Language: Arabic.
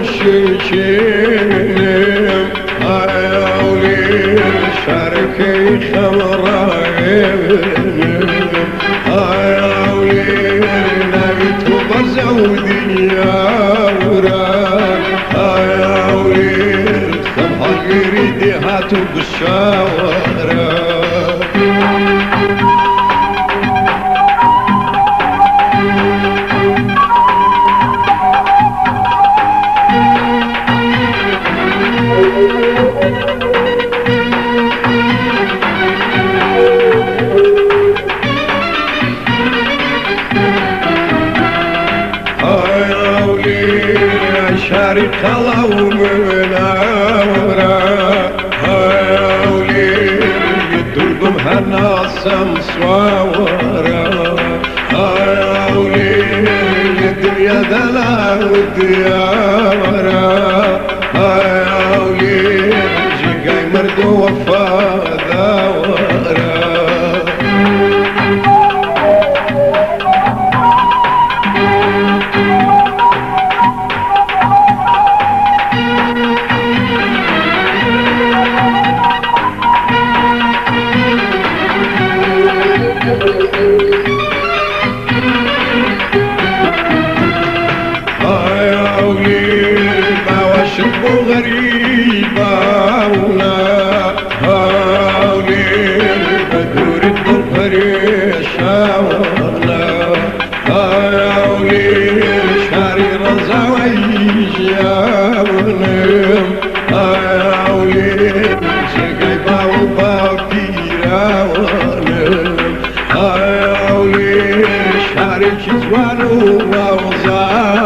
الشيشين حيولي شركي خمرين حيولي نبيت وبزودي يوران حيولي سمحة يريدي هاتو بالشاور داري خلا ومناورة هيا ولي يدرقم هنا صمصورة هيا ولي الدنيا دلا وديارة هيا ولي جي غريبة ousar